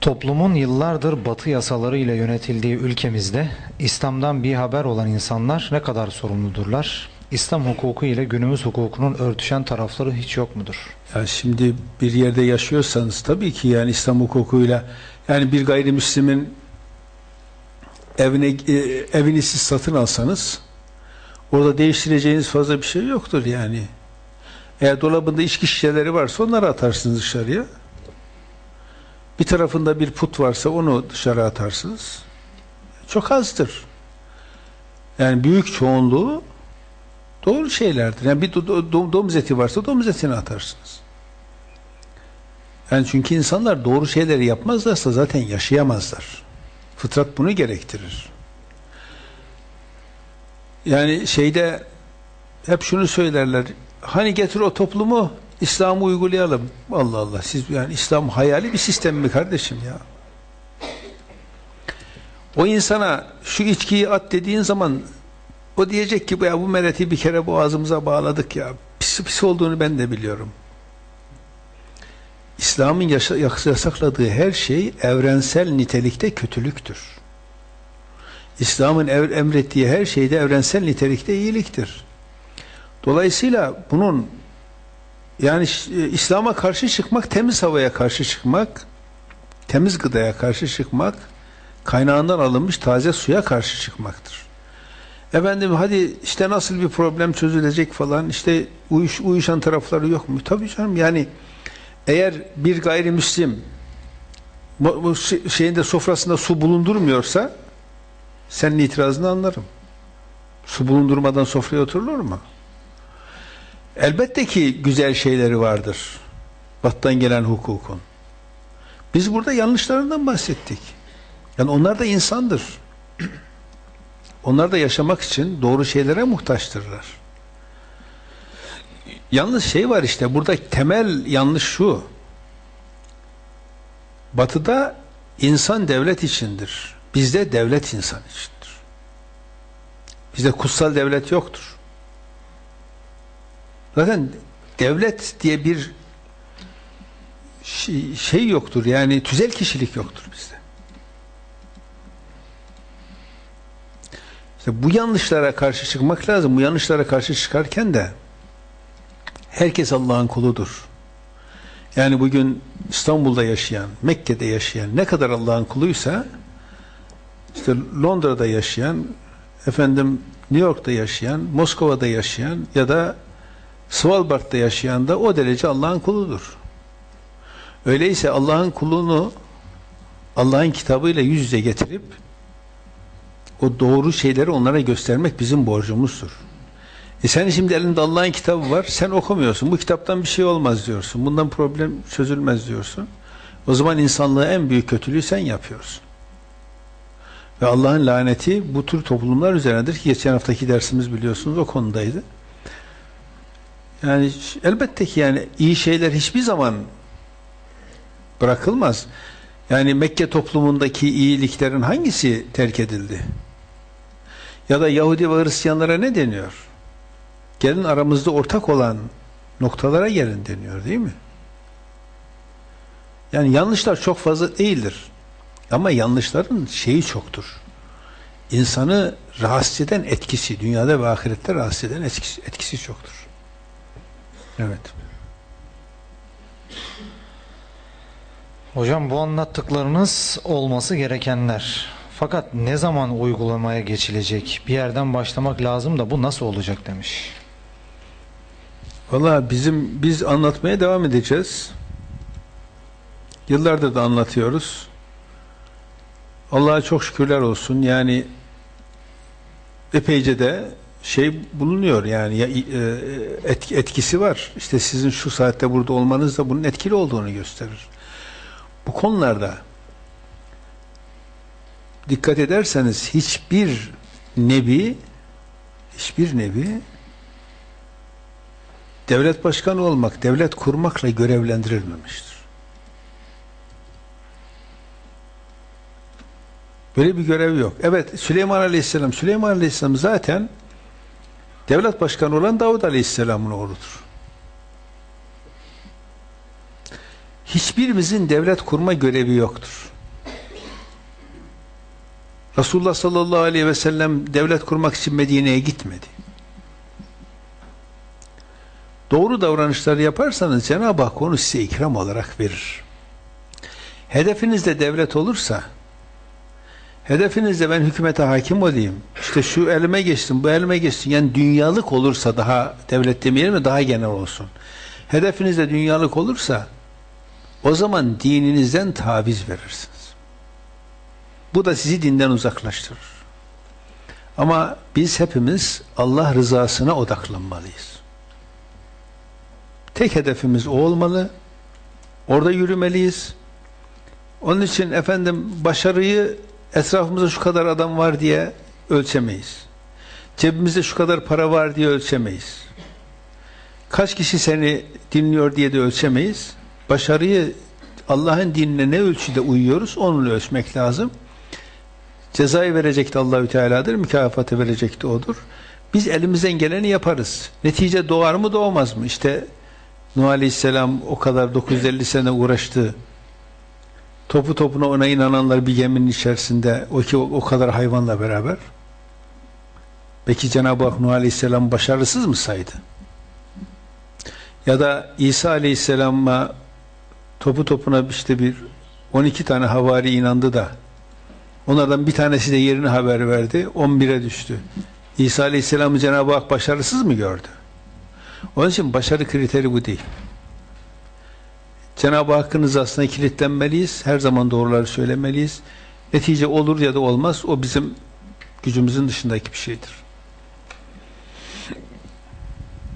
Toplumun yıllardır batı yasaları ile yönetildiği ülkemizde İslam'dan bir haber olan insanlar ne kadar sorumludurlar? İslam hukuku ile günümüz hukukunun örtüşen tarafları hiç yok mudur? Ya şimdi bir yerde yaşıyorsanız tabii ki yani İslam hukukuyla yani bir gayrimüslimin evine e, evini siz satın alsanız orada değiştireceğiniz fazla bir şey yoktur yani. Eğer dolabında içki şişeleri varsa onları atarsınız dışarıya. Bir tarafında bir put varsa onu dışarı atarsınız. Çok azdır. Yani büyük çoğunluğu doğru şeylerdir. Yani bir do- do- domuz eti varsa domuz etini atarsınız. Yani çünkü insanlar doğru şeyleri yapmazlarsa zaten yaşayamazlar. Fıtrat bunu gerektirir. Yani şeyde hep şunu söylerler. Hani getir o toplumu İslam'ı uygulayalım. Allah Allah siz yani İslam hayali bir sistem mi kardeşim ya? O insana şu içkiyi at dediğin zaman o diyecek ki ya bu mereti bir kere boğazımıza bağladık ya. Pis, pis olduğunu ben de biliyorum. İslam'ın yasakladığı her şey evrensel nitelikte kötülüktür. İslam'ın emrettiği her şey de evrensel nitelikte iyiliktir. Dolayısıyla bunun yani ş- İslam'a karşı çıkmak, temiz havaya karşı çıkmak, temiz gıdaya karşı çıkmak, kaynağından alınmış taze suya karşı çıkmaktır. Efendim hadi işte nasıl bir problem çözülecek falan, işte uyuş, uyuşan tarafları yok mu? Tabii canım yani eğer bir gayrimüslim bu, şey- şeyinde sofrasında su bulundurmuyorsa senin itirazını anlarım. Su bulundurmadan sofraya oturulur mu? Elbette ki güzel şeyleri vardır. Battan gelen hukukun. Biz burada yanlışlarından bahsettik. Yani onlar da insandır. Onlar da yaşamak için doğru şeylere muhtaçtırlar. Yalnız şey var işte burada temel yanlış şu. Batıda insan devlet içindir. Bizde devlet insan içindir. Bizde kutsal devlet yoktur. Zaten devlet diye bir şey, şey yoktur. Yani tüzel kişilik yoktur bizde. İşte bu yanlışlara karşı çıkmak lazım. Bu yanlışlara karşı çıkarken de herkes Allah'ın kuludur. Yani bugün İstanbul'da yaşayan, Mekke'de yaşayan ne kadar Allah'ın kuluysa işte Londra'da yaşayan, efendim New York'ta yaşayan, Moskova'da yaşayan ya da Svalbard'da yaşayan da o derece Allah'ın kuludur. Öyleyse Allah'ın kulunu Allah'ın kitabıyla yüz yüze getirip o doğru şeyleri onlara göstermek bizim borcumuzdur. E sen şimdi elinde Allah'ın kitabı var, sen okumuyorsun. Bu kitaptan bir şey olmaz diyorsun. Bundan problem çözülmez diyorsun. O zaman insanlığı en büyük kötülüğü sen yapıyorsun. Ve Allah'ın laneti bu tür toplumlar üzerinedir ki geçen haftaki dersimiz biliyorsunuz o konudaydı. Yani elbette ki yani iyi şeyler hiçbir zaman bırakılmaz. Yani Mekke toplumundaki iyiliklerin hangisi terk edildi? Ya da Yahudi ve Hristiyanlara ne deniyor? Gelin aramızda ortak olan noktalara gelin deniyor değil mi? Yani yanlışlar çok fazla değildir. Ama yanlışların şeyi çoktur. İnsanı rahatsız eden etkisi, dünyada ve ahirette rahatsız eden etkisi, etkisi çoktur. Evet. Hocam bu anlattıklarınız olması gerekenler. Fakat ne zaman uygulamaya geçilecek? Bir yerden başlamak lazım da bu nasıl olacak demiş. Valla bizim biz anlatmaya devam edeceğiz. Yıllardır da anlatıyoruz. Allah'a çok şükürler olsun. Yani epeyce de şey bulunuyor yani ya- e, etki- etkisi var. İşte sizin şu saatte burada olmanız da bunun etkili olduğunu gösterir. Bu konularda dikkat ederseniz hiçbir nebi hiçbir nebi devlet başkanı olmak, devlet kurmakla görevlendirilmemiştir. Böyle bir görev yok. Evet Süleyman Aleyhisselam, Süleyman Aleyhisselam zaten devlet başkanı olan Davud Aleyhisselam'ın oğludur. hiçbirimizin devlet kurma görevi yoktur. Resulullah sallallahu aleyhi ve sellem devlet kurmak için Medine'ye gitmedi. Doğru davranışları yaparsanız Cenab-ı Hak onu size ikram olarak verir. Hedefinizde devlet olursa, hedefinizde ben hükümete hakim olayım, işte şu elime geçtim, bu elime geçtim, yani dünyalık olursa daha, devlet demeyelim mi, daha genel olsun. Hedefinizde dünyalık olursa, o zaman dininizden taviz verirsiniz. Bu da sizi dinden uzaklaştırır. Ama biz hepimiz Allah rızasına odaklanmalıyız. Tek hedefimiz o olmalı. Orada yürümeliyiz. Onun için efendim başarıyı etrafımızda şu kadar adam var diye ölçemeyiz. Cebimizde şu kadar para var diye ölçemeyiz. Kaç kişi seni dinliyor diye de ölçemeyiz. Başarıyı Allah'ın dinine ne ölçüde uyuyoruz onunla ölçmek lazım. Cezayı verecek de Allahü Teala'dır, mükafatı verecek de odur. Biz elimizden geleni yaparız. Netice doğar mı doğmaz mı? İşte Nuh Aleyhisselam o kadar 950 sene uğraştı. Topu topuna ona inananlar bir geminin içerisinde o ki o, kadar hayvanla beraber. Peki Cenab-ı Hak Nuh Aleyhisselam başarısız mı saydı? Ya da İsa Aleyhisselam'a topu topuna işte bir 12 tane havari inandı da onlardan bir tanesi de yerini haber verdi. 11'e düştü. İsa Aleyhisselam'ı Cenab-ı Hak başarısız mı gördü? Onun için başarı kriteri bu değil. Cenab-ı Hakk'ın rızasına kilitlenmeliyiz. Her zaman doğruları söylemeliyiz. Netice olur ya da olmaz. O bizim gücümüzün dışındaki bir şeydir.